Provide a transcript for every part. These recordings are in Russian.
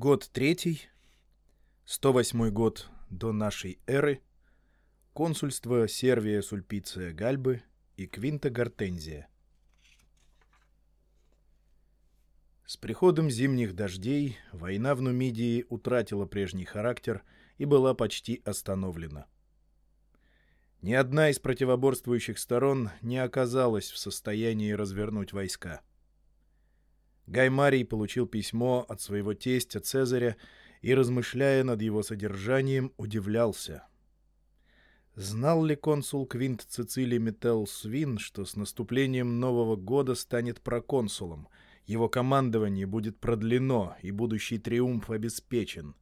Год третий, 108 год до нашей эры, консульство Сервия Сульпиция Гальбы и Квинта Гортензия. С приходом зимних дождей война в Нумидии утратила прежний характер и была почти остановлена. Ни одна из противоборствующих сторон не оказалась в состоянии развернуть войска. Гай Марий получил письмо от своего тестя Цезаря и, размышляя над его содержанием, удивлялся. Знал ли консул Квинт Цицилий Метел Свин, что с наступлением Нового года станет проконсулом, его командование будет продлено и будущий триумф обеспечен?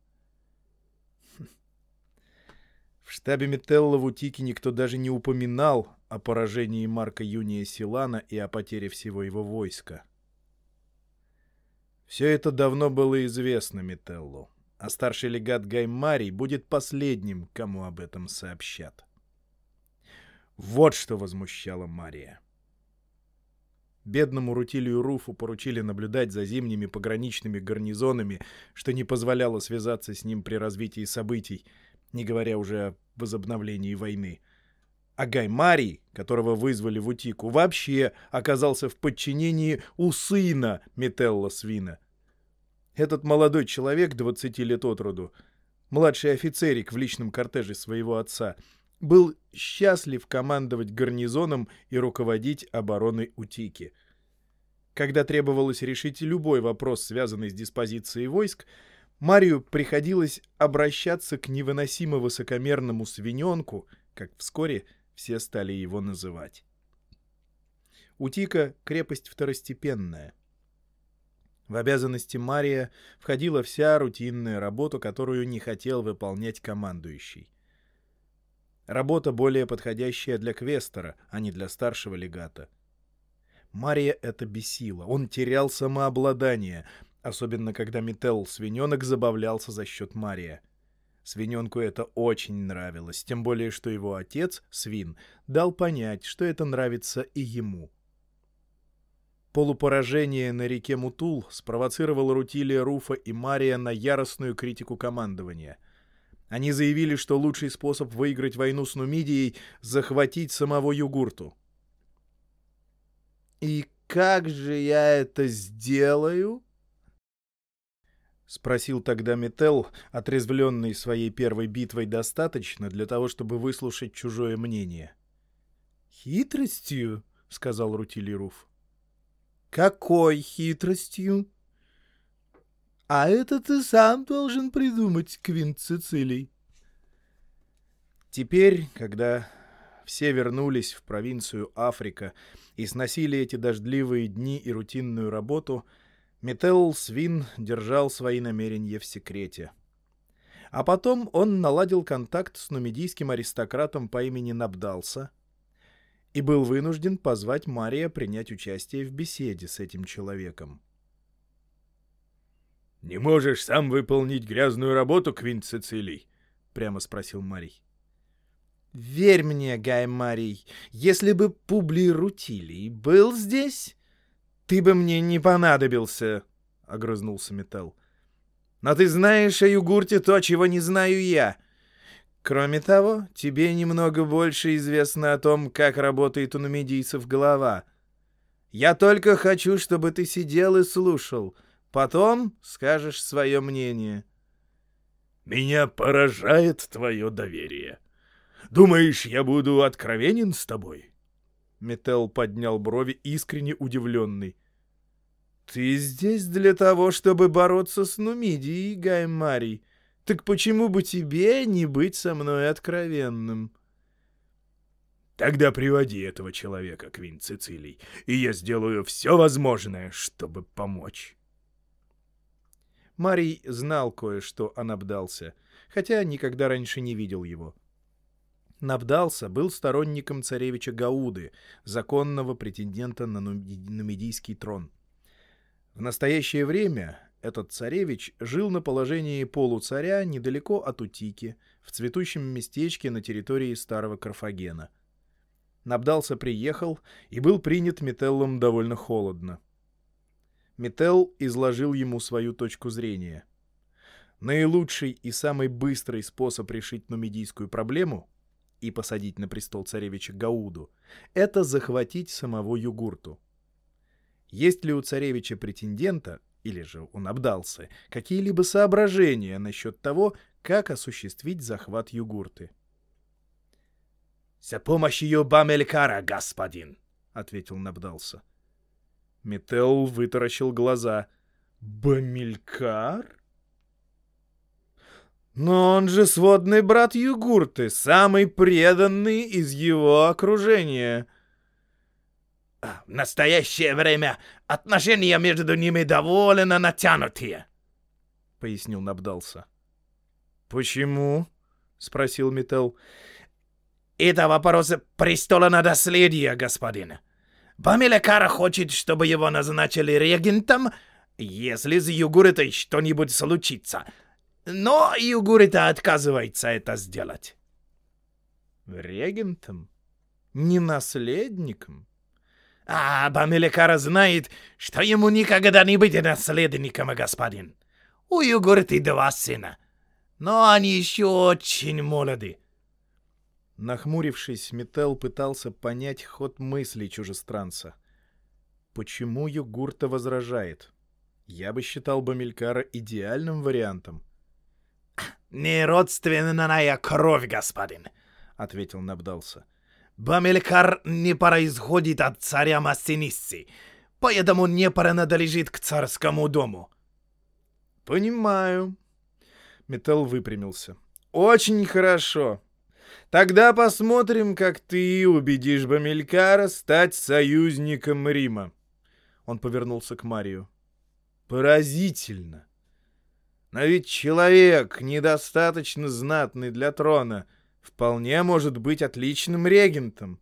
В штабе Метелла в Утике никто даже не упоминал о поражении Марка Юния Силана и о потере всего его войска. Все это давно было известно Метеллу, а старший легат Гаймарий будет последним, кому об этом сообщат. Вот что возмущало Мария. Бедному Рутилию Руфу поручили наблюдать за зимними пограничными гарнизонами, что не позволяло связаться с ним при развитии событий, не говоря уже о возобновлении войны. А Гаймарий, которого вызвали в Утику, вообще оказался в подчинении у сына Метелла Свина. Этот молодой человек, 20 лет от роду, младший офицерик в личном кортеже своего отца, был счастлив командовать гарнизоном и руководить обороной Утики. Когда требовалось решить любой вопрос, связанный с диспозицией войск, Марию приходилось обращаться к невыносимо высокомерному свиненку, как вскоре все стали его называть. Утика — крепость второстепенная. В обязанности Мария входила вся рутинная работа, которую не хотел выполнять командующий. Работа более подходящая для квестера, а не для старшего легата. Мария это бесило. Он терял самообладание, особенно когда Метел свиненок забавлялся за счет Мария. Свиненку это очень нравилось, тем более, что его отец, свин, дал понять, что это нравится и ему. Полупоражение на реке Мутул спровоцировало Рутилия Руфа и Мария на яростную критику командования. Они заявили, что лучший способ выиграть войну с Нумидией — захватить самого Югурту. «И как же я это сделаю?» — спросил тогда Метел, отрезвленный своей первой битвой достаточно для того, чтобы выслушать чужое мнение. «Хитростью?» — сказал Рутилируф. «Какой хитростью?» «А это ты сам должен придумать, Квинт Цицилий». Теперь, когда все вернулись в провинцию Африка и сносили эти дождливые дни и рутинную работу — Метел Свин держал свои намерения в секрете. А потом он наладил контакт с нумидийским аристократом по имени Набдалса и был вынужден позвать Мария принять участие в беседе с этим человеком. «Не можешь сам выполнить грязную работу, Квинт Цицилий?» — прямо спросил Марий. «Верь мне, Гай Марий, если бы Публий Рутилий был здесь, «Ты бы мне не понадобился», — огрызнулся Металл. «Но ты знаешь о Югурте то, чего не знаю я. Кроме того, тебе немного больше известно о том, как работает у нумидийцев голова. Я только хочу, чтобы ты сидел и слушал. Потом скажешь свое мнение». «Меня поражает твое доверие. Думаешь, я буду откровенен с тобой?» Метел поднял брови, искренне удивленный. «Ты здесь для того, чтобы бороться с Нумидией, Гаймарий. Так почему бы тебе не быть со мной откровенным?» «Тогда приводи этого человека, Квин Цицилий, и я сделаю все возможное, чтобы помочь». Марий знал кое-что о Набдался, хотя никогда раньше не видел его. Набдался был сторонником царевича Гауды, законного претендента на нумидийский трон. В настоящее время этот царевич жил на положении полуцаря недалеко от Утики, в цветущем местечке на территории старого Карфагена. Набдался приехал и был принят Метеллом довольно холодно. Метел изложил ему свою точку зрения. Наилучший и самый быстрый способ решить нумидийскую проблему и посадить на престол царевича Гауду — это захватить самого Югурту. Есть ли у царевича претендента, или же он обдался, какие-либо соображения насчет того, как осуществить захват Югурты? — За помощью Бамелькара, господин, — ответил Набдался. Метел вытаращил глаза. «Бамилькар?» «Но он же сводный брат Югурты, самый преданный из его окружения». А, «В настоящее время отношения между ними довольно натянутые», — пояснил Набдался. «Почему?» — спросил Метел. «Это вопрос престола наследия, господин. Бамилякара хочет, чтобы его назначили регентом, если с Югуритой что-нибудь случится. Но Югурита отказывается это сделать. Регентом? Не наследником? А Бамилякара знает, что ему никогда не быть наследником, господин. У Югуриты два сына, но они еще очень молоды. Нахмурившись, Метел пытался понять ход мыслей чужестранца. Почему Югурта возражает? Я бы считал Бамилькара идеальным вариантом. «Не родственная кровь, господин», — ответил Набдался. «Бамилькар не происходит от царя Массинисси, поэтому не принадлежит к царскому дому». «Понимаю». Метел выпрямился. «Очень хорошо. Тогда посмотрим, как ты убедишь Бамилькара стать союзником Рима. Он повернулся к Марию. Поразительно. Но ведь человек, недостаточно знатный для трона, вполне может быть отличным регентом.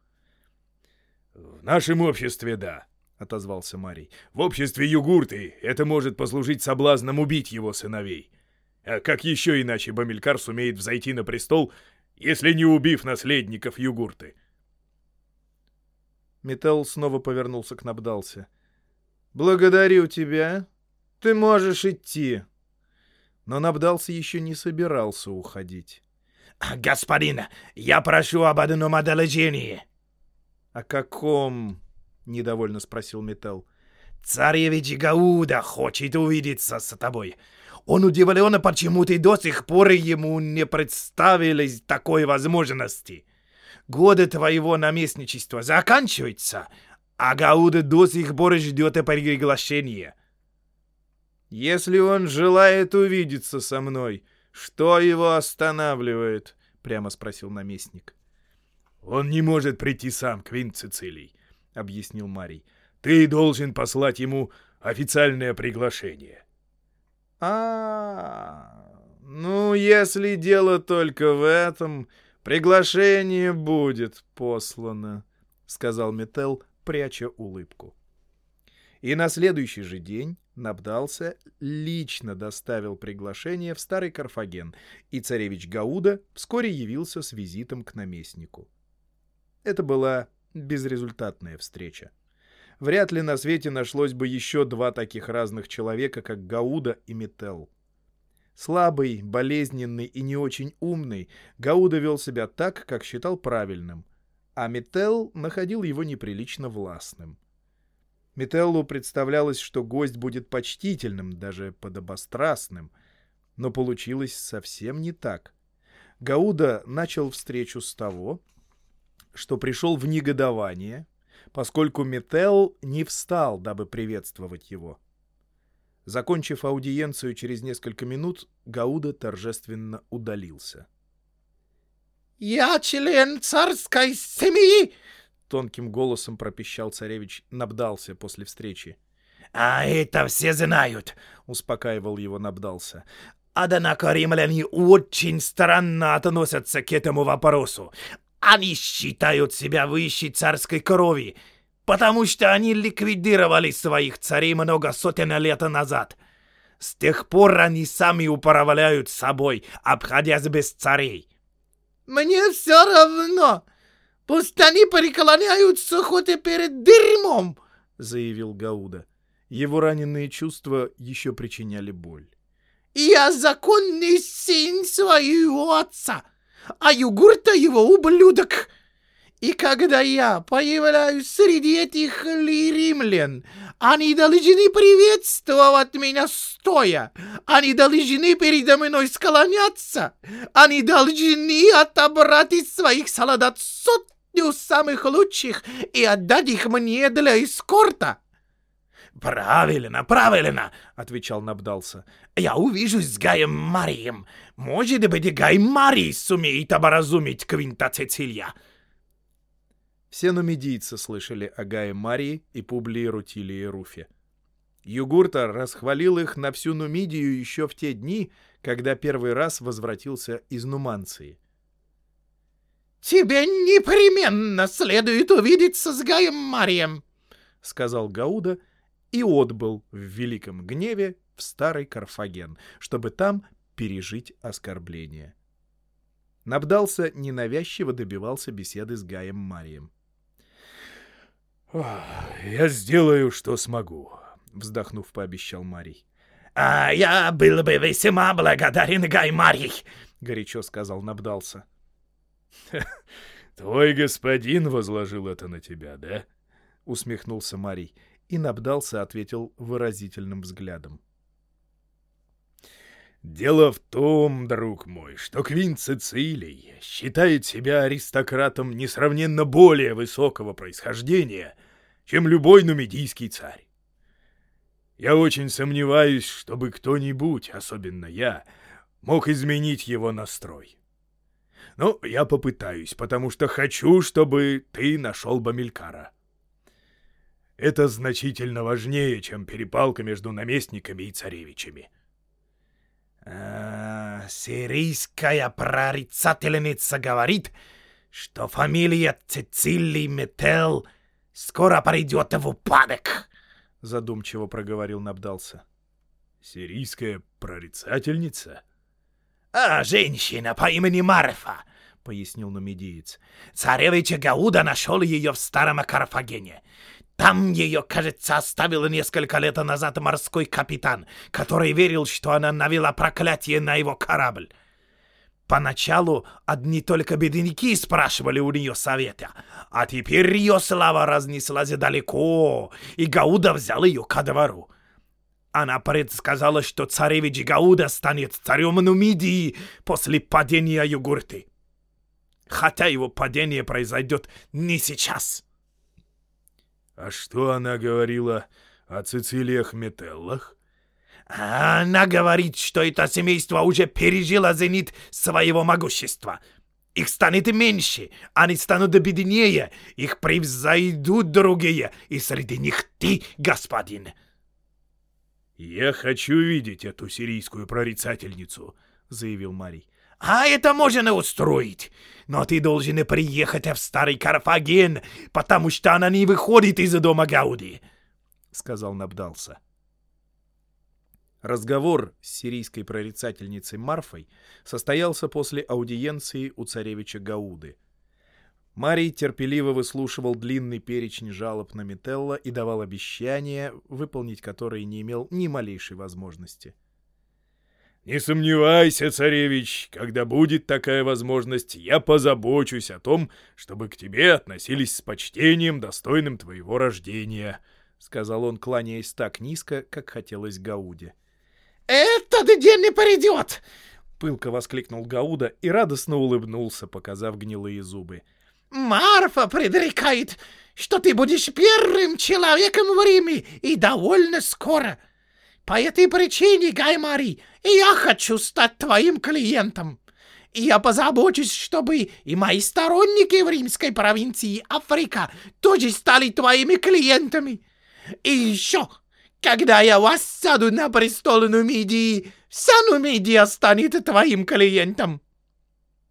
— В нашем обществе — да, — отозвался Марий. — В обществе югурты это может послужить соблазном убить его сыновей. А как еще иначе Бамилькар сумеет взойти на престол если не убив наследников Югурты. Металл снова повернулся к Набдалсе. «Благодарю тебя. Ты можешь идти». Но Набдался еще не собирался уходить. «Господин, я прошу об одном одолжении». «О каком?» — недовольно спросил Металл. «Царевич Гауда хочет увидеться с тобой. Он удивлен, почему ты до сих пор ему не представили такой возможности. Годы твоего наместничества заканчиваются, а Гауда до сих пор ждет приглашения. Если он желает увидеться со мной, что его останавливает? Прямо спросил наместник. Он не может прийти сам, Квинт Цицилий, объяснил Марий. Ты должен послать ему официальное приглашение. А, ну, если дело только в этом, приглашение будет послано, сказал Метел, пряча улыбку. И на следующий же день Набдался лично доставил приглашение в Старый Карфаген, и царевич Гауда вскоре явился с визитом к наместнику. Это была безрезультатная встреча. Вряд ли на свете нашлось бы еще два таких разных человека, как Гауда и Метел. Слабый, болезненный и не очень умный, Гауда вел себя так, как считал правильным, а Метел находил его неприлично властным. Метеллу представлялось, что гость будет почтительным, даже подобострастным, но получилось совсем не так. Гауда начал встречу с того, что пришел в негодование, поскольку Метел не встал, дабы приветствовать его. Закончив аудиенцию через несколько минут, Гауда торжественно удалился. «Я член царской семьи!» — тонким голосом пропищал царевич, набдался после встречи. «А это все знают!» — успокаивал его набдался. «Однако римляне очень странно относятся к этому вопросу. Они считают себя выше царской крови, потому что они ликвидировали своих царей много сотен лет назад. С тех пор они сами управляют собой, обходясь без царей. «Мне все равно! Пусть они преклоняются хоть и перед дерьмом!» — заявил Гауда. Его раненые чувства еще причиняли боль. Я законный сын своего отца, а Югурта его ублюдок. И когда я появляюсь среди этих римлян, они должны приветствовать меня стоя. Они должны передо мной склоняться. Они должны отобрать из своих солдат сотню самых лучших и отдать их мне для эскорта. «Правильно, правильно!» — отвечал Набдался. «Я увижусь с Гаем Марием. Может быть, Гай Марий сумеет образумить Квинта Цицилия». Все нумидийцы слышали о Гае Марии и Публии Рутилии Руфе. Югурта расхвалил их на всю Нумидию еще в те дни, когда первый раз возвратился из Нуманции. «Тебе непременно следует увидеться с Гаем Марием», — сказал Гауда и отбыл в великом гневе в старый Карфаген, чтобы там пережить оскорбление. Набдался ненавязчиво добивался беседы с Гаем Марием. «Я сделаю, что смогу», — вздохнув, пообещал Марий. «А я был бы весьма благодарен Гай Марий», — горячо сказал Набдался. «Твой господин возложил это на тебя, да?» — усмехнулся Марий и Набдался ответил выразительным взглядом. «Дело в том, друг мой, что Квинт Цицилий считает себя аристократом несравненно более высокого происхождения, чем любой нумидийский царь. Я очень сомневаюсь, чтобы кто-нибудь, особенно я, мог изменить его настрой. Но я попытаюсь, потому что хочу, чтобы ты нашел Бамилькара. Это значительно важнее, чем перепалка между наместниками и царевичами. А, сирийская прорицательница говорит, что фамилия Цицилий Метел скоро придет в упадок, — задумчиво проговорил Набдался. — Сирийская прорицательница? — А, женщина по имени Марфа, — пояснил нумидиец. Царевич Гауда нашел ее в старом Карфагене. Там ее, кажется, оставил несколько лет назад морской капитан, который верил, что она навела проклятие на его корабль. Поначалу одни только бедняки спрашивали у нее совета, а теперь ее слава разнеслась далеко, и Гауда взял ее ко двору. Она предсказала, что царевич Гауда станет царем Нумидии после падения Югурты. Хотя его падение произойдет не сейчас. А что она говорила о Цицилиях Метеллах? Она говорит, что это семейство уже пережило зенит своего могущества. Их станет меньше, они станут беднее, их превзойдут другие, и среди них ты, господин. «Я хочу видеть эту сирийскую прорицательницу», — заявил Марий. А это можно устроить. Но ты должен приехать в старый Карфаген, потому что она не выходит из дома Гауди, — сказал Набдался. Разговор с сирийской прорицательницей Марфой состоялся после аудиенции у царевича Гауды. Марий терпеливо выслушивал длинный перечень жалоб на Метелла и давал обещания, выполнить которые не имел ни малейшей возможности. — «Не сомневайся, царевич, когда будет такая возможность, я позабочусь о том, чтобы к тебе относились с почтением, достойным твоего рождения», — сказал он, кланяясь так низко, как хотелось Гауде. «Этот день не придет!» — пылко воскликнул Гауда и радостно улыбнулся, показав гнилые зубы. «Марфа предрекает, что ты будешь первым человеком в Риме и довольно скоро!» По этой причине, Гай Мари, я хочу стать твоим клиентом. И я позабочусь, чтобы и мои сторонники в римской провинции Африка тоже стали твоими клиентами. И еще, когда я воссяду на престол Нумидии, вся Нумидия станет твоим клиентом.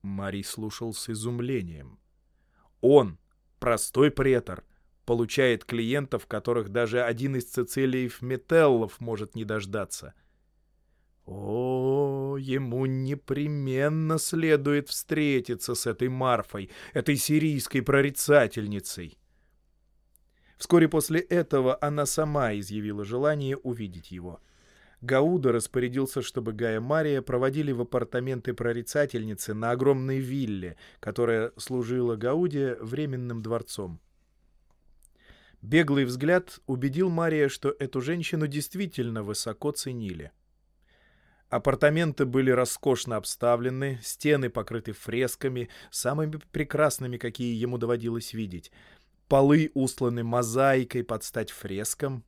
Мари слушал с изумлением. Он, простой претор, получает клиентов, которых даже один из Цицилиев Метеллов может не дождаться. О, ему непременно следует встретиться с этой Марфой, этой сирийской прорицательницей. Вскоре после этого она сама изъявила желание увидеть его. Гауда распорядился, чтобы Гая Мария проводили в апартаменты прорицательницы на огромной вилле, которая служила Гауде временным дворцом. Беглый взгляд убедил Мария, что эту женщину действительно высоко ценили. Апартаменты были роскошно обставлены, стены покрыты фресками, самыми прекрасными, какие ему доводилось видеть. Полы усланы мозаикой под стать фрескам.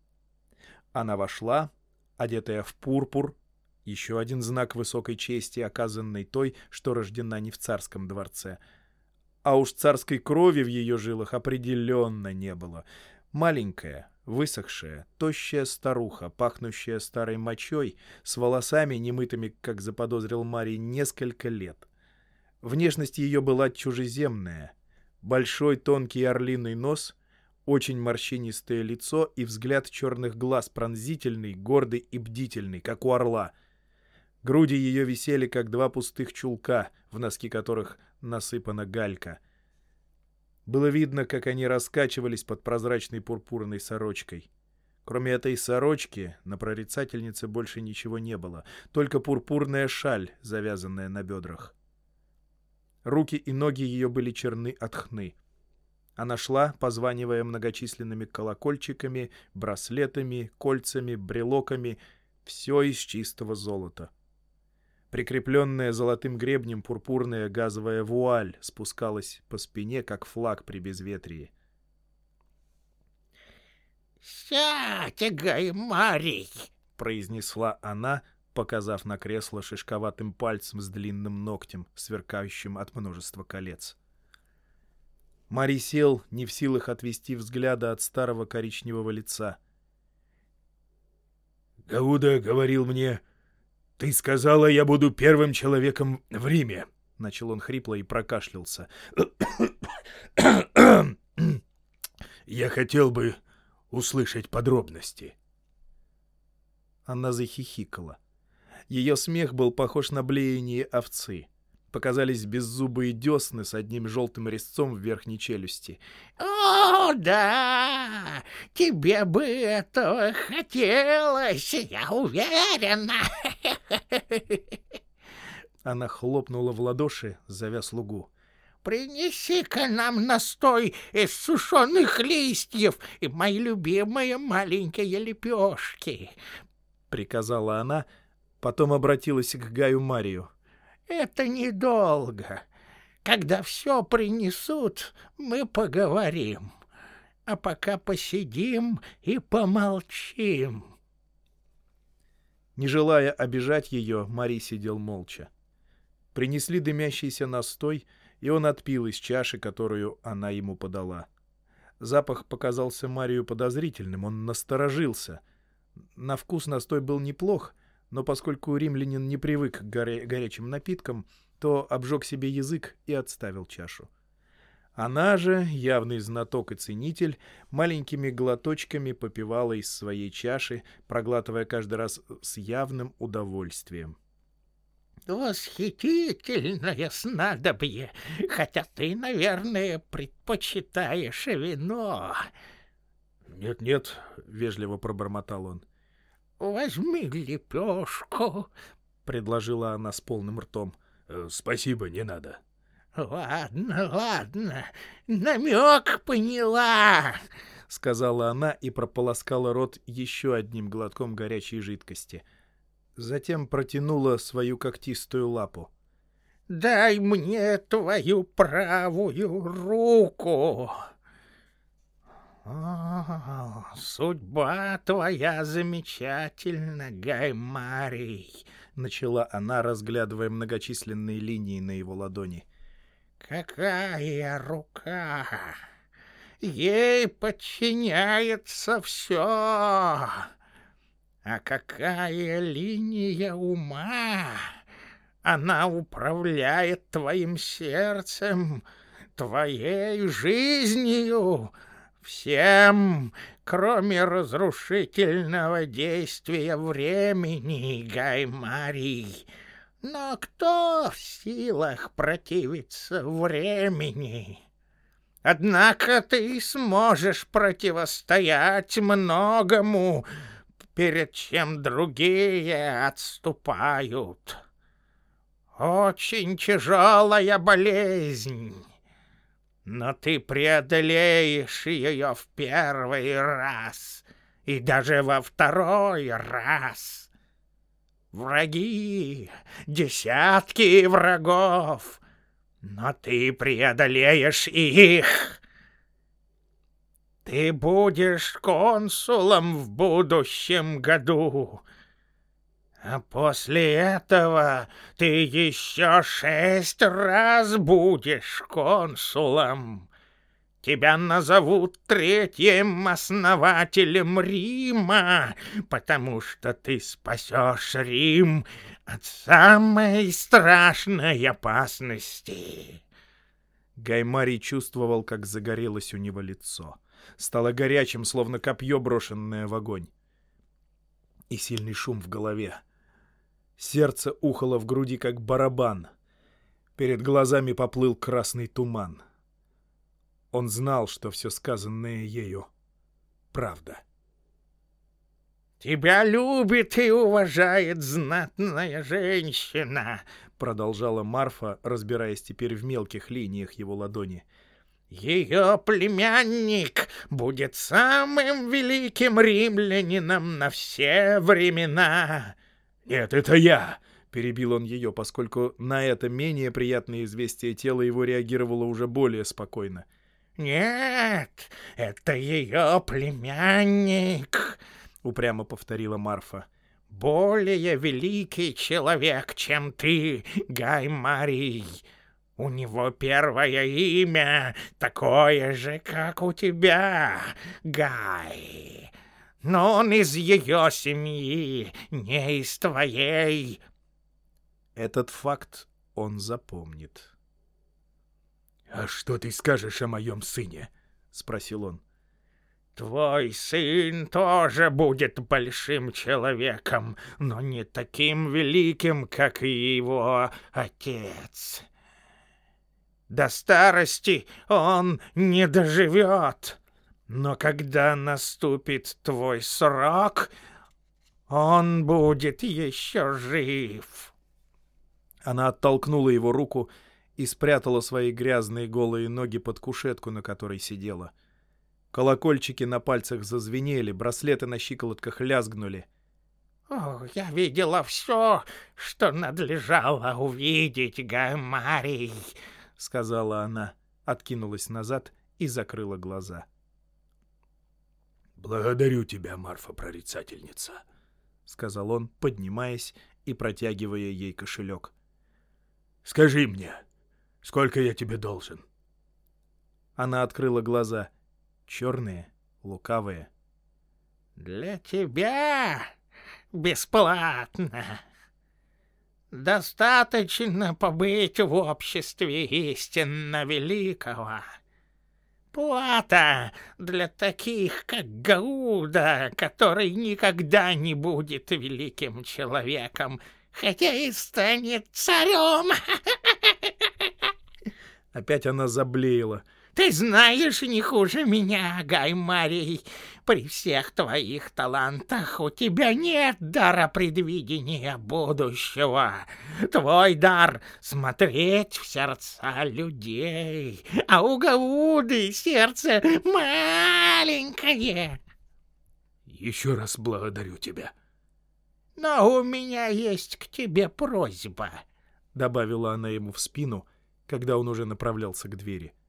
Она вошла, одетая в пурпур, еще один знак высокой чести, оказанной той, что рождена не в царском дворце. А уж царской крови в ее жилах определенно не было. Маленькая, высохшая, тощая старуха, пахнущая старой мочой, с волосами, немытыми, как заподозрил Марий, несколько лет. Внешность ее была чужеземная. Большой тонкий орлиный нос — очень морщинистое лицо и взгляд черных глаз пронзительный, гордый и бдительный, как у орла. Груди ее висели, как два пустых чулка, в носки которых насыпана галька. Было видно, как они раскачивались под прозрачной пурпурной сорочкой. Кроме этой сорочки, на прорицательнице больше ничего не было, только пурпурная шаль, завязанная на бедрах. Руки и ноги ее были черны от хны. Она шла, позванивая многочисленными колокольчиками, браслетами, кольцами, брелоками, все из чистого золота. Прикрепленная золотым гребнем пурпурная газовая вуаль спускалась по спине, как флаг при безветрии. «Сядь, Гай Марий!» — произнесла она, показав на кресло шишковатым пальцем с длинным ногтем, сверкающим от множества колец. Мари сел, не в силах отвести взгляда от старого коричневого лица. «Гауда говорил мне, ты сказала, я буду первым человеком в Риме», — начал он хрипло и прокашлялся. «Я хотел бы услышать подробности». Она захихикала. Ее смех был похож на блеяние овцы показались беззубые десны с одним желтым резцом в верхней челюсти. «О, да! Тебе бы этого хотелось, я уверена!» Она хлопнула в ладоши, зовя слугу. «Принеси-ка нам настой из сушеных листьев и мои любимые маленькие лепешки!» — приказала она, потом обратилась к Гаю Марию. Это недолго. Когда все принесут, мы поговорим. А пока посидим и помолчим. Не желая обижать ее, Мари сидел молча. Принесли дымящийся настой, и он отпил из чаши, которую она ему подала. Запах показался Марию подозрительным, он насторожился. На вкус настой был неплох — но поскольку римлянин не привык к горя горячим напиткам, то обжег себе язык и отставил чашу. Она же, явный знаток и ценитель, маленькими глоточками попивала из своей чаши, проглатывая каждый раз с явным удовольствием. «Восхитительное снадобье, хотя ты, наверное, предпочитаешь вино». «Нет-нет», — вежливо пробормотал он, — возьми лепешку, — предложила она с полным ртом. «Э, — Спасибо, не надо. — Ладно, ладно, намек поняла, — сказала она и прополоскала рот еще одним глотком горячей жидкости. Затем протянула свою когтистую лапу. — Дай мне твою правую руку. О, судьба твоя замечательна, Гай Марий, начала она, разглядывая многочисленные линии на его ладони. Какая рука! Ей подчиняется все. А какая линия ума! Она управляет твоим сердцем, твоей жизнью, Всем, кроме разрушительного действия времени, Гаймарий. Но кто в силах противиться времени? Однако ты сможешь противостоять многому, перед чем другие отступают. Очень тяжелая болезнь, но ты преодолеешь ее в первый раз и даже во второй раз. Враги, десятки врагов, но ты преодолеешь их. Ты будешь консулом в будущем году. А после этого ты еще шесть раз будешь консулом. Тебя назовут третьим основателем Рима, потому что ты спасешь Рим от самой страшной опасности. Гаймарий чувствовал, как загорелось у него лицо. Стало горячим, словно копье, брошенное в огонь. И сильный шум в голове. Сердце ухало в груди, как барабан. Перед глазами поплыл красный туман. Он знал, что все сказанное ею — правда. «Тебя любит и уважает знатная женщина», — продолжала Марфа, разбираясь теперь в мелких линиях его ладони. «Ее племянник будет самым великим римлянином на все времена». «Нет, это я!» — перебил он ее, поскольку на это менее приятное известие тело его реагировало уже более спокойно. «Нет, это ее племянник!» — упрямо повторила Марфа. «Более великий человек, чем ты, Гай Марий. У него первое имя такое же, как у тебя, Гай но он из ее семьи, не из твоей. Этот факт он запомнит. — А что ты скажешь о моем сыне? — спросил он. — Твой сын тоже будет большим человеком, но не таким великим, как и его отец. До старости он не доживет. Но когда наступит твой срок, он будет еще жив. Она оттолкнула его руку и спрятала свои грязные голые ноги под кушетку, на которой сидела. Колокольчики на пальцах зазвенели, браслеты на щиколотках лязгнули. «О, я видела все, что надлежало увидеть, Гамарий», — сказала она, откинулась назад и закрыла глаза. — «Благодарю тебя, Марфа-прорицательница», — сказал он, поднимаясь и протягивая ей кошелек. «Скажи мне, сколько я тебе должен?» Она открыла глаза, черные, лукавые. «Для тебя бесплатно. Достаточно побыть в обществе истинно великого». Плата для таких, как Гауда, который никогда не будет великим человеком, хотя и станет царем. Опять она заблеяла. Ты знаешь не хуже меня, Гай Марий. При всех твоих талантах у тебя нет дара предвидения будущего. Твой дар — смотреть в сердца людей, а у Гауды сердце маленькое. Еще раз благодарю тебя. Но у меня есть к тебе просьба, — добавила она ему в спину, когда он уже направлялся к двери. —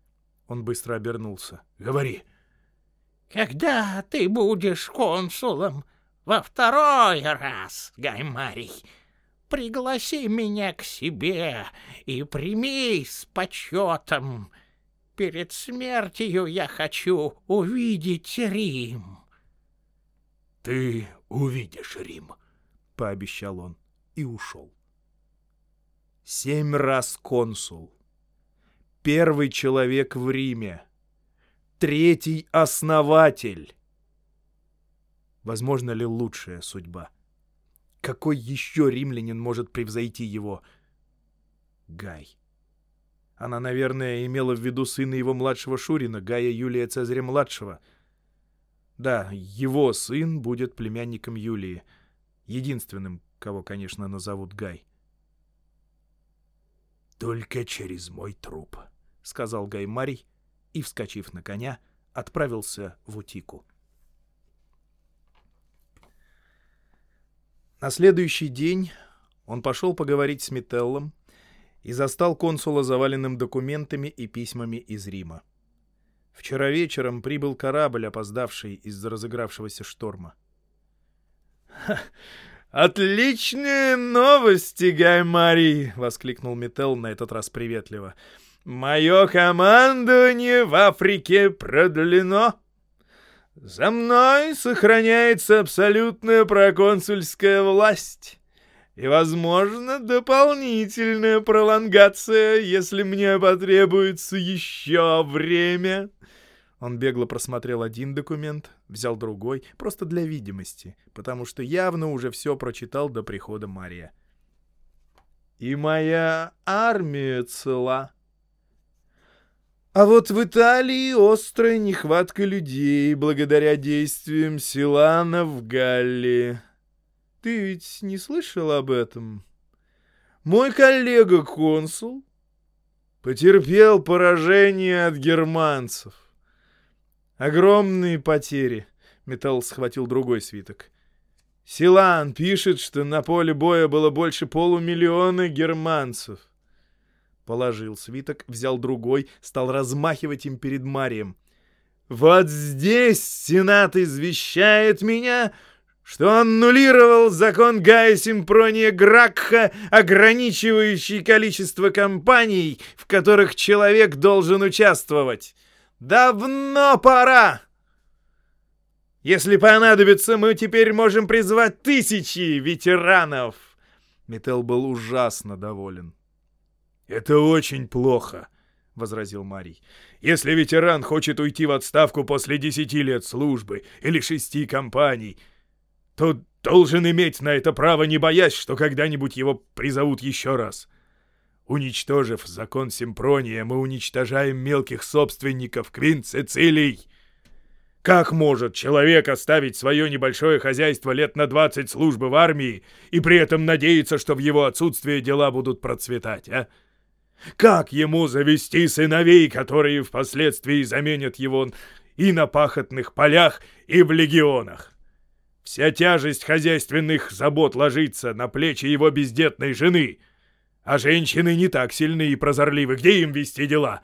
он быстро обернулся. «Говори!» «Когда ты будешь консулом во второй раз, Гаймарий, пригласи меня к себе и прими с почетом. Перед смертью я хочу увидеть Рим». «Ты увидишь Рим», — пообещал он и ушел. Семь раз консул первый человек в Риме, третий основатель. Возможно ли лучшая судьба? Какой еще римлянин может превзойти его? Гай. Она, наверное, имела в виду сына его младшего Шурина, Гая Юлия Цезаря-младшего. Да, его сын будет племянником Юлии. Единственным, кого, конечно, назовут Гай. «Только через мой труп», — сказал Гай Марий и, вскочив на коня, отправился в Утику. На следующий день он пошел поговорить с Метеллом и застал консула заваленным документами и письмами из Рима. Вчера вечером прибыл корабль, опоздавший из-за разыгравшегося шторма. «Отличные новости, Гай Мари!» — воскликнул Метел на этот раз приветливо. «Мое командование в Африке продлено. За мной сохраняется абсолютная проконсульская власть» и, возможно, дополнительная пролонгация, если мне потребуется еще время. Он бегло просмотрел один документ, взял другой, просто для видимости, потому что явно уже все прочитал до прихода Мария. «И моя армия цела», а вот в Италии острая нехватка людей благодаря действиям Силана в Галлии. Ты ведь не слышал об этом? Мой коллега-консул потерпел поражение от германцев. Огромные потери. Металл схватил другой свиток. Силан пишет, что на поле боя было больше полумиллиона германцев. Положил свиток, взял другой, стал размахивать им перед Марием. «Вот здесь Сенат извещает меня, что аннулировал закон Гая Симпрония Гракха, ограничивающий количество компаний, в которых человек должен участвовать. Давно пора! Если понадобится, мы теперь можем призвать тысячи ветеранов. Метел был ужасно доволен. «Это очень плохо», — возразил Марий. «Если ветеран хочет уйти в отставку после десяти лет службы или шести компаний, то должен иметь на это право, не боясь, что когда-нибудь его призовут еще раз. Уничтожив закон Симпрония, мы уничтожаем мелких собственников Квинт-Цицилий. Как может человек оставить свое небольшое хозяйство лет на 20 службы в армии и при этом надеяться, что в его отсутствие дела будут процветать, а? Как ему завести сыновей, которые впоследствии заменят его и на пахотных полях, и в легионах? Вся тяжесть хозяйственных забот ложится на плечи его бездетной жены. А женщины не так сильны и прозорливы. Где им вести дела?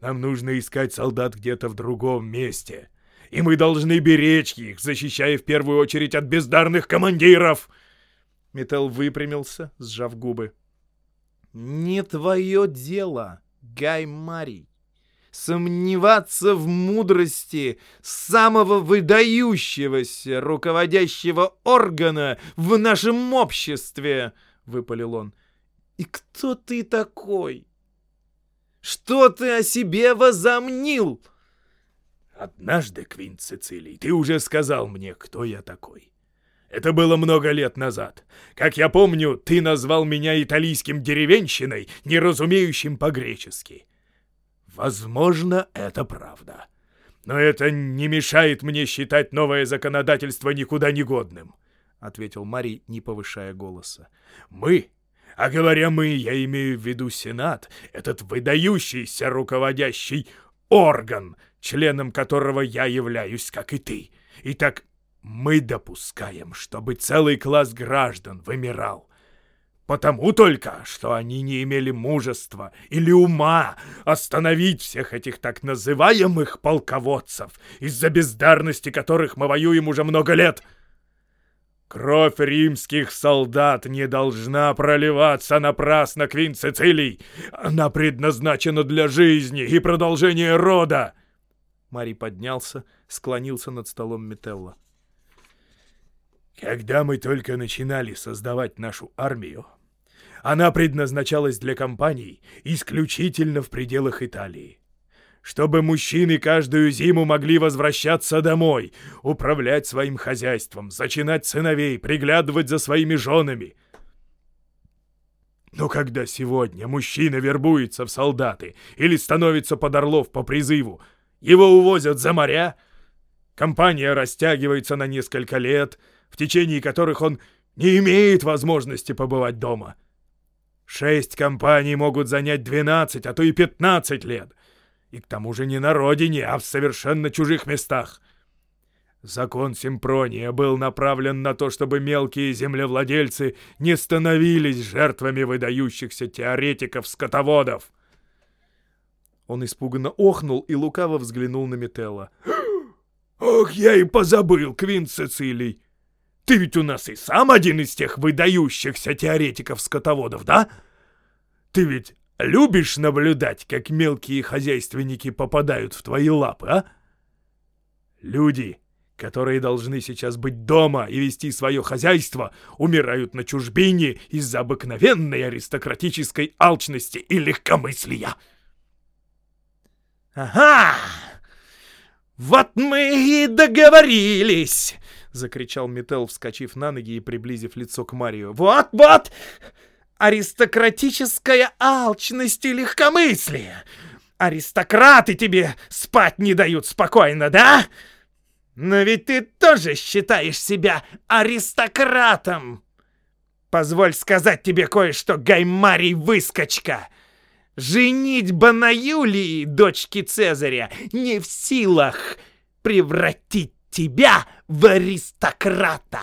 Нам нужно искать солдат где-то в другом месте. И мы должны беречь их, защищая в первую очередь от бездарных командиров. Металл выпрямился, сжав губы. «Не твое дело, Гай Марий сомневаться в мудрости самого выдающегося руководящего органа в нашем обществе, — выпалил он. И кто ты такой? Что ты о себе возомнил? Однажды, Квинт Цицилий, ты уже сказал мне, кто я такой. Это было много лет назад. Как я помню, ты назвал меня итальянским деревенщиной, не разумеющим по-гречески. Возможно, это правда. Но это не мешает мне считать новое законодательство никуда не годным, — ответил Марий, не повышая голоса. Мы, а говоря мы, я имею в виду Сенат, этот выдающийся руководящий орган, членом которого я являюсь, как и ты. Итак, мы допускаем, чтобы целый класс граждан вымирал. Потому только, что они не имели мужества или ума остановить всех этих так называемых полководцев, из-за бездарности которых мы воюем уже много лет. Кровь римских солдат не должна проливаться напрасно, Квин Цицилий. Она предназначена для жизни и продолжения рода. Мари поднялся, склонился над столом Метелла. Когда мы только начинали создавать нашу армию, она предназначалась для компаний исключительно в пределах Италии. Чтобы мужчины каждую зиму могли возвращаться домой, управлять своим хозяйством, зачинать сыновей, приглядывать за своими женами. Но когда сегодня мужчина вербуется в солдаты или становится под Орлов по призыву, его увозят за моря, Компания растягивается на несколько лет, в течение которых он не имеет возможности побывать дома. Шесть компаний могут занять 12, а то и 15 лет. И к тому же не на родине, а в совершенно чужих местах. Закон Симпрония был направлен на то, чтобы мелкие землевладельцы не становились жертвами выдающихся теоретиков-скотоводов. Он испуганно охнул и лукаво взглянул на Метелла. «Ох, я и позабыл, Квинт Цицилий! Ты ведь у нас и сам один из тех выдающихся теоретиков-скотоводов, да? Ты ведь любишь наблюдать, как мелкие хозяйственники попадают в твои лапы, а? Люди, которые должны сейчас быть дома и вести свое хозяйство, умирают на чужбине из-за обыкновенной аристократической алчности и легкомыслия. «Ага! Вот мы и договорились!» — закричал Метел, вскочив на ноги и приблизив лицо к Марию. «Вот-вот! Аристократическая алчность и легкомыслие! Аристократы тебе спать не дают спокойно, да?» Но ведь ты тоже считаешь себя аристократом. Позволь сказать тебе кое-что, Гаймарий выскочка. Женитьба на Юлии, дочке Цезаря, не в силах превратить тебя в аристократа.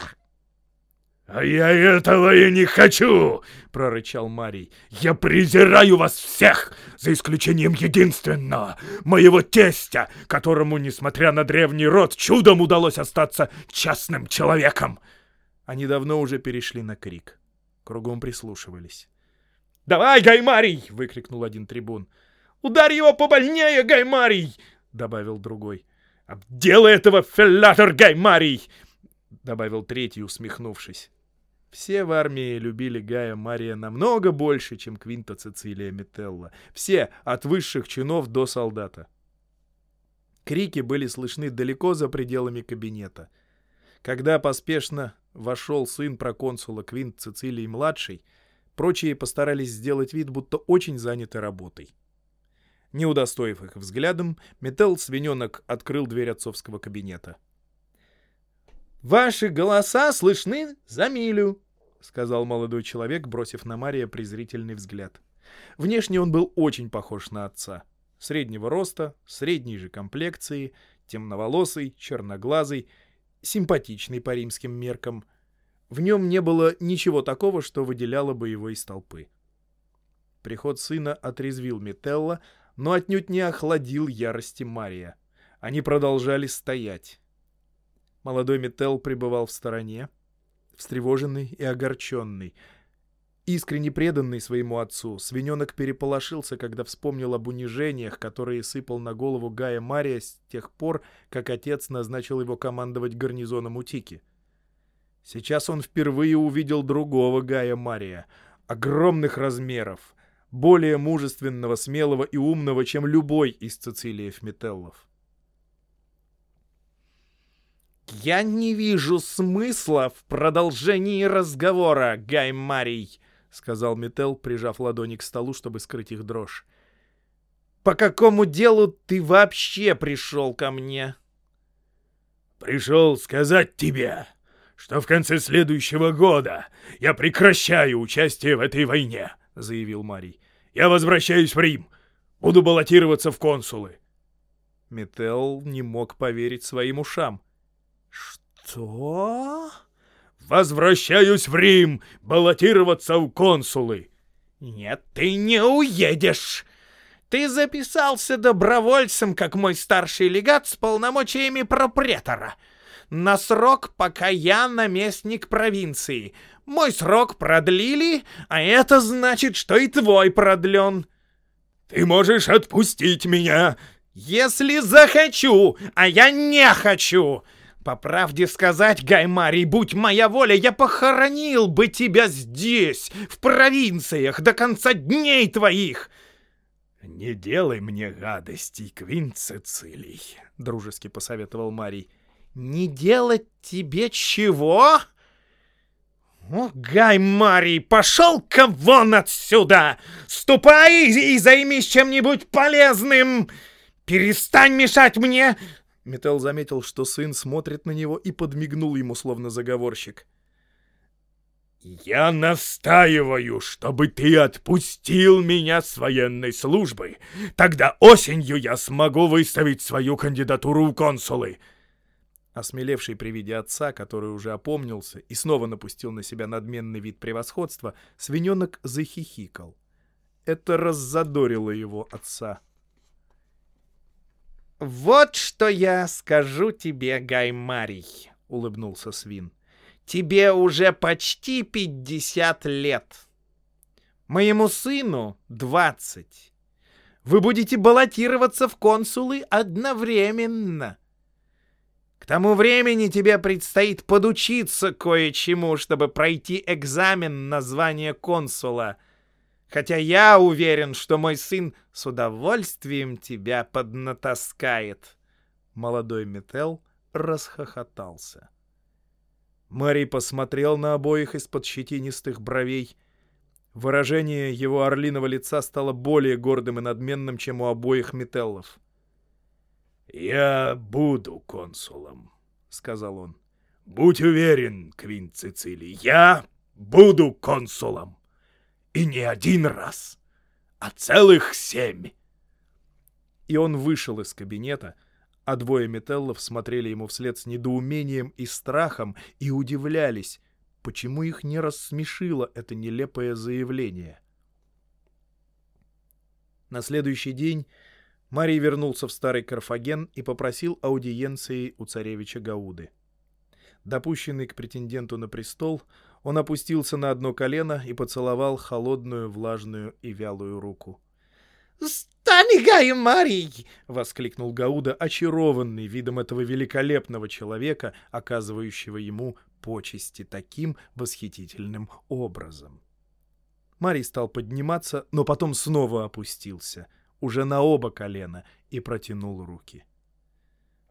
«А я этого и не хочу!» — прорычал Марий. «Я презираю вас всех, за исключением единственного, моего тестя, которому, несмотря на древний род, чудом удалось остаться частным человеком!» Они давно уже перешли на крик. Кругом прислушивались. «Давай, Гаймарий!» — выкрикнул один трибун. «Ударь его побольнее, Гаймарий!» — добавил другой. «Обделай этого, феллатор Гаймарий!» — добавил третий, усмехнувшись. Все в армии любили Гая Мария намного больше, чем Квинта Цицилия Метелла. Все, от высших чинов до солдата. Крики были слышны далеко за пределами кабинета. Когда поспешно вошел сын проконсула Квинт Цицилий-младший, прочие постарались сделать вид, будто очень заняты работой. Не удостоив их взглядом, Метелл Свиненок открыл дверь отцовского кабинета — «Ваши голоса слышны за милю», — сказал молодой человек, бросив на Мария презрительный взгляд. Внешне он был очень похож на отца. Среднего роста, средней же комплекции, темноволосый, черноглазый, симпатичный по римским меркам. В нем не было ничего такого, что выделяло бы его из толпы. Приход сына отрезвил Метелла, но отнюдь не охладил ярости Мария. Они продолжали стоять. Молодой Метел пребывал в стороне, встревоженный и огорченный. Искренне преданный своему отцу, свиненок переполошился, когда вспомнил об унижениях, которые сыпал на голову Гая Мария с тех пор, как отец назначил его командовать гарнизоном Утики. Сейчас он впервые увидел другого Гая Мария, огромных размеров, более мужественного, смелого и умного, чем любой из Цицилиев Метеллов. «Я не вижу смысла в продолжении разговора, Гай Марий», — сказал Метел, прижав ладони к столу, чтобы скрыть их дрожь. «По какому делу ты вообще пришел ко мне?» «Пришел сказать тебе, что в конце следующего года я прекращаю участие в этой войне», — заявил Марий. «Я возвращаюсь в Рим. Буду баллотироваться в консулы». Метел не мог поверить своим ушам. «Что?» «Возвращаюсь в Рим баллотироваться в консулы!» «Нет, ты не уедешь!» Ты записался добровольцем, как мой старший легат, с полномочиями пропретора. На срок, пока я наместник провинции. Мой срок продлили, а это значит, что и твой продлен. Ты можешь отпустить меня, если захочу, а я не хочу. По правде сказать, Гаймарий, будь моя воля, я похоронил бы тебя здесь, в провинциях, до конца дней твоих!» «Не делай мне гадостей, Квинт Цицилий», — дружески посоветовал Марий. «Не делать тебе чего?» «О, Гай пошел-ка вон отсюда! Ступай и займись чем-нибудь полезным! Перестань мешать мне Метел заметил, что сын смотрит на него и подмигнул ему, словно заговорщик. «Я настаиваю, чтобы ты отпустил меня с военной службы. Тогда осенью я смогу выставить свою кандидатуру в консулы». Осмелевший при виде отца, который уже опомнился и снова напустил на себя надменный вид превосходства, свиненок захихикал. Это раззадорило его отца. «Вот что я скажу тебе, Гаймарий», — улыбнулся свин. «Тебе уже почти пятьдесят лет. Моему сыну двадцать. Вы будете баллотироваться в консулы одновременно. К тому времени тебе предстоит подучиться кое-чему, чтобы пройти экзамен на звание консула — Хотя я уверен, что мой сын с удовольствием тебя поднатаскает. Молодой Метел расхохотался. Мари посмотрел на обоих из-под щетинистых бровей. Выражение его орлиного лица стало более гордым и надменным, чем у обоих Метеллов. «Я буду консулом», — сказал он. «Будь уверен, Квинт Цицилий, я буду консулом». И не один раз, а целых семь. И он вышел из кабинета, а двое метеллов смотрели ему вслед с недоумением и страхом и удивлялись, почему их не рассмешило это нелепое заявление. На следующий день Марий вернулся в старый Карфаген и попросил аудиенции у царевича Гауды. Допущенный к претенденту на престол, он опустился на одно колено и поцеловал холодную, влажную и вялую руку. «Стань, Гай Марий!» — воскликнул Гауда, очарованный видом этого великолепного человека, оказывающего ему почести таким восхитительным образом. Марий стал подниматься, но потом снова опустился, уже на оба колена, и протянул руки.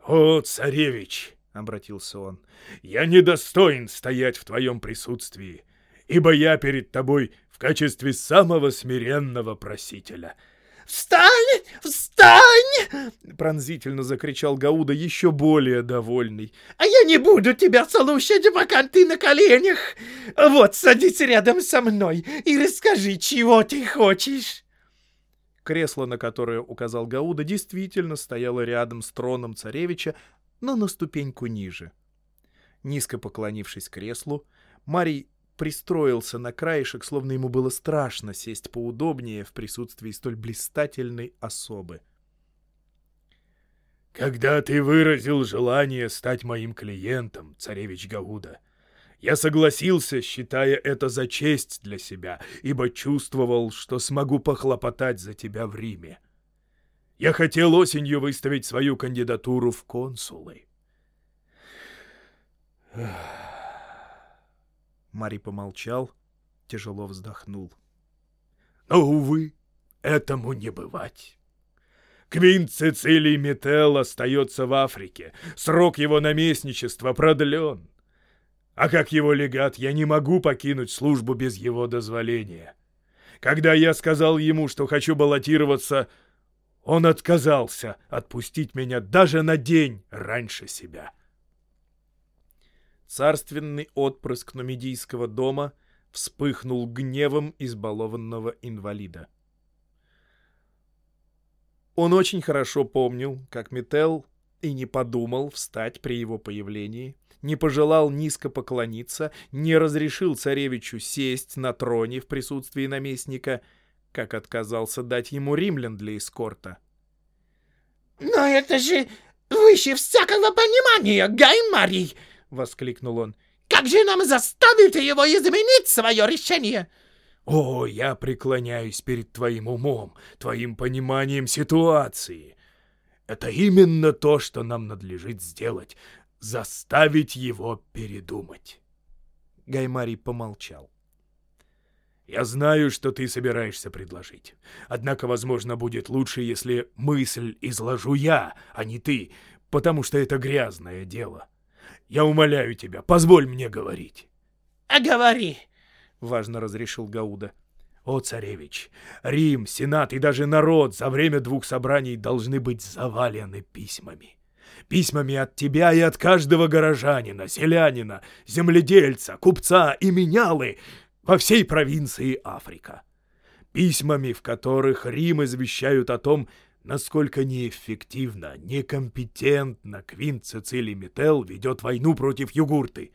«О, царевич!» — обратился он, — «я недостоин стоять в твоем присутствии, ибо я перед тобой в качестве самого смиренного просителя». «Встань! Встань!» — пронзительно закричал Гауда, еще более довольный. «А я не буду тебя слушать, пока ты на коленях! Вот, садись рядом со мной и расскажи, чего ты хочешь!» Кресло, на которое указал Гауда, действительно стояло рядом с троном царевича, но на ступеньку ниже. Низко поклонившись креслу, Марий пристроился на краешек, словно ему было страшно сесть поудобнее в присутствии столь блистательной особы. «Когда ты выразил желание стать моим клиентом, царевич Гауда, я согласился, считая это за честь для себя, ибо чувствовал, что смогу похлопотать за тебя в Риме. Я хотел осенью выставить свою кандидатуру в консулы. Мари помолчал, тяжело вздохнул. Но, увы, этому не бывать. Квинт Цицилий Метел остается в Африке. Срок его наместничества продлен. А как его легат, я не могу покинуть службу без его дозволения. Когда я сказал ему, что хочу баллотироваться он отказался отпустить меня даже на день раньше себя. Царственный отпрыск нумидийского дома вспыхнул гневом избалованного инвалида. Он очень хорошо помнил, как Метел и не подумал встать при его появлении, не пожелал низко поклониться, не разрешил царевичу сесть на троне в присутствии наместника — как отказался дать ему римлян для эскорта. «Но это же выше всякого понимания, Гай Марий!» — воскликнул он. «Как же нам заставить его изменить свое решение?» «О, я преклоняюсь перед твоим умом, твоим пониманием ситуации. Это именно то, что нам надлежит сделать — заставить его передумать». Гаймарий помолчал. Я знаю, что ты собираешься предложить. Однако, возможно, будет лучше, если мысль изложу я, а не ты, потому что это грязное дело. Я умоляю тебя, позволь мне говорить. — А говори, — важно разрешил Гауда. — О, царевич, Рим, Сенат и даже народ за время двух собраний должны быть завалены письмами. Письмами от тебя и от каждого горожанина, селянина, земледельца, купца и менялы во всей провинции Африка. Письмами, в которых Рим извещают о том, насколько неэффективно, некомпетентно Квинт Цицилий Метел ведет войну против Югурты.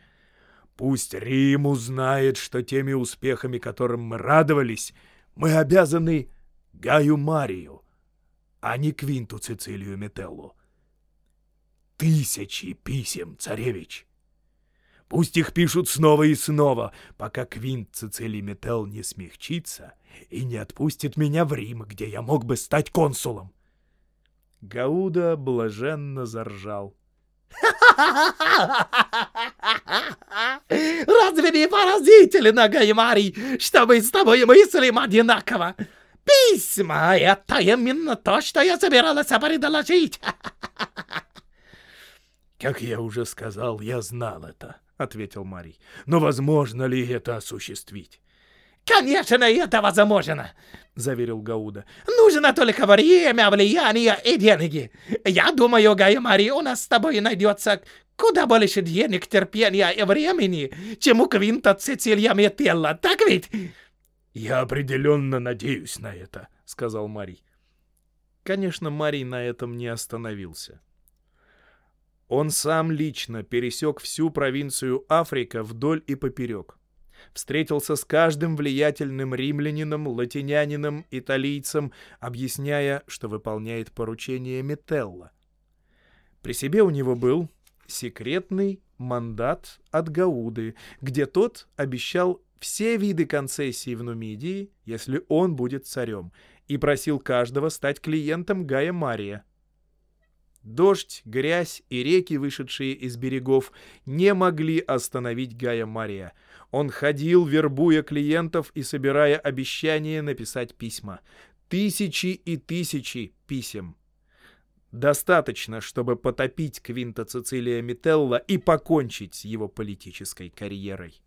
Пусть Рим узнает, что теми успехами, которым мы радовались, мы обязаны Гаю Марию, а не Квинту Цицилию Метеллу. Тысячи писем, царевич. Пусть их пишут снова и снова, пока Квинт Цицилий Метел не смягчится и не отпустит меня в Рим, где я мог бы стать консулом. Гауда блаженно заржал. Разве не поразительно, Гаймарий, что мы с тобой мыслим одинаково? Письма — это именно то, что я собиралась предложить. Как я уже сказал, я знал это, — ответил Марий. Но возможно ли это осуществить? «Конечно, это возможно!» — заверил Гауда. «Нужно только время, влияние и деньги. Я думаю, Гай Мари, у нас с тобой найдется куда больше денег, терпения и времени, чем у Квинта Цицилия Метелла, так ведь?» «Я определенно надеюсь на это», — сказал Марий. Конечно, Марий на этом не остановился. Он сам лично пересек всю провинцию Африка вдоль и поперек встретился с каждым влиятельным римлянином, латинянином, италийцем, объясняя, что выполняет поручение Метелла. При себе у него был секретный мандат от Гауды, где тот обещал все виды концессий в Нумидии, если он будет царем, и просил каждого стать клиентом Гая Мария. Дождь, грязь и реки, вышедшие из берегов, не могли остановить Гая Мария — он ходил, вербуя клиентов и собирая обещания написать письма. Тысячи и тысячи писем. Достаточно, чтобы потопить Квинта Цицилия Метелла и покончить с его политической карьерой.